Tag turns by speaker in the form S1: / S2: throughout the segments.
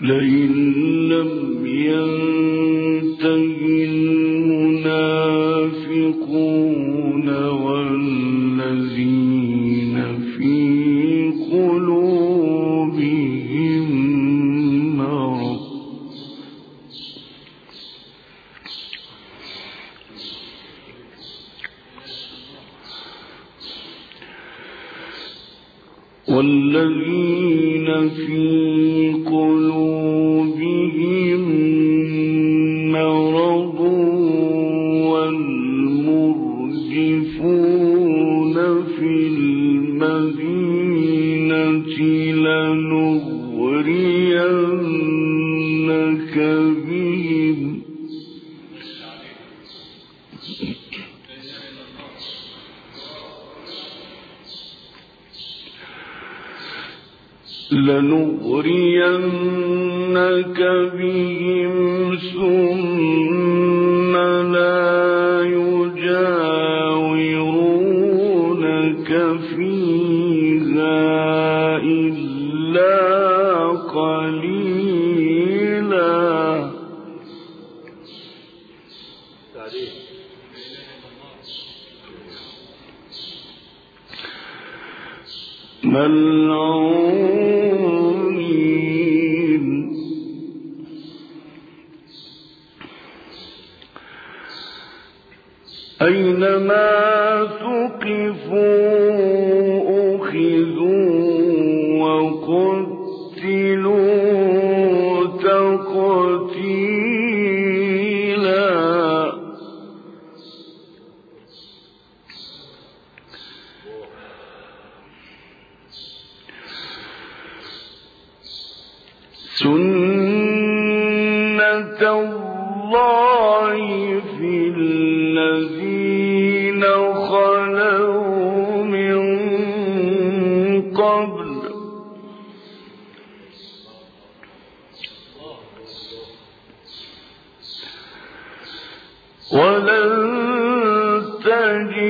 S1: لئن لم ينتهي والذين في قلوبهم يَكْفِي أينما ثقفوا أخذوا وقتلوا تقتيلا. سنة الله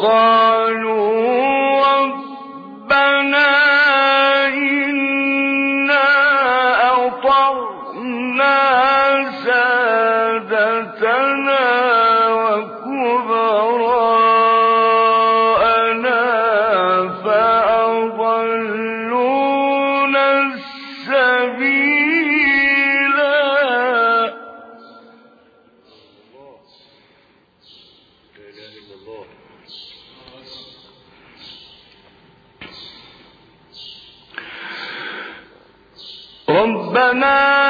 S1: قال ربنا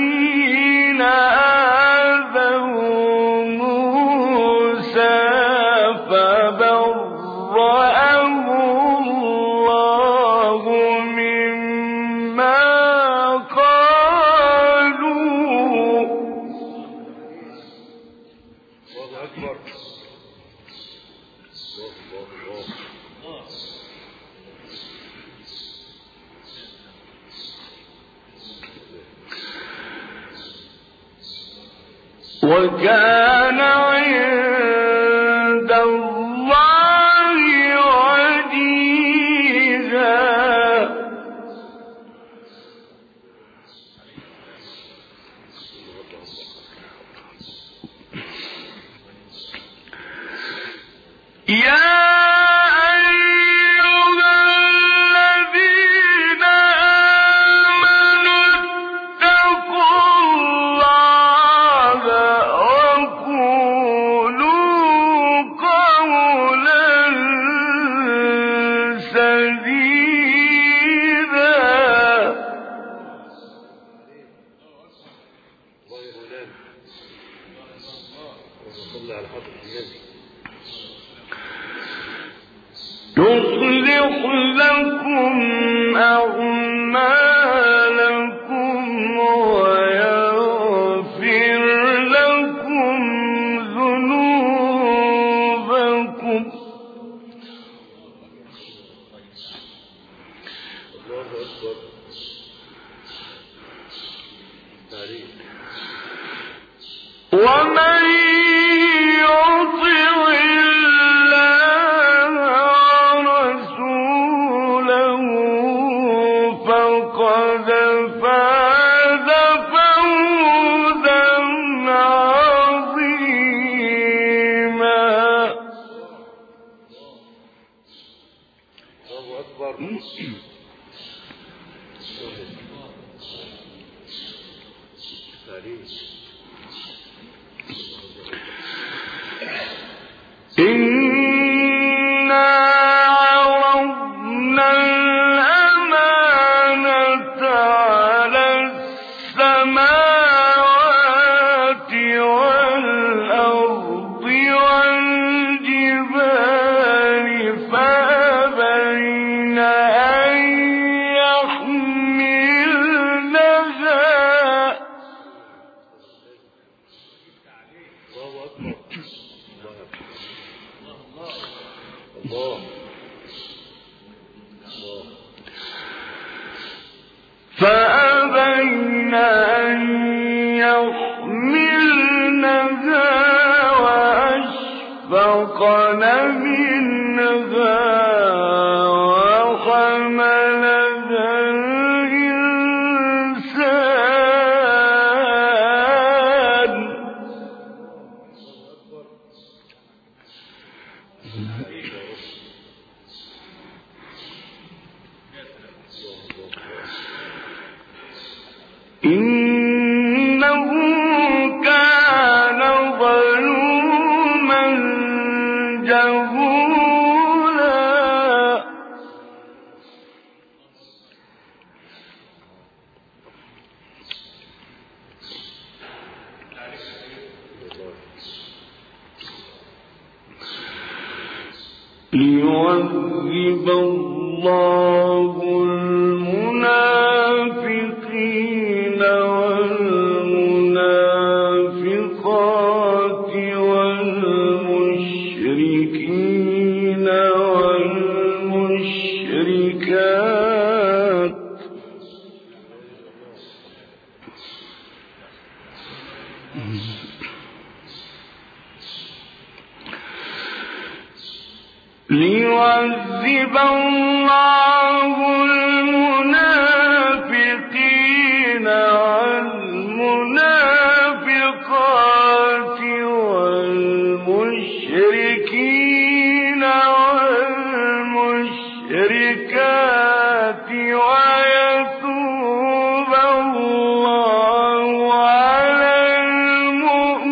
S1: وكان عند الله وجيها يا الله
S2: أكبر.
S1: الله
S2: الله.
S1: ليعذب الله المنافقين والمنافقات والمشركين والمشركات ويتوب الله على المؤمنين.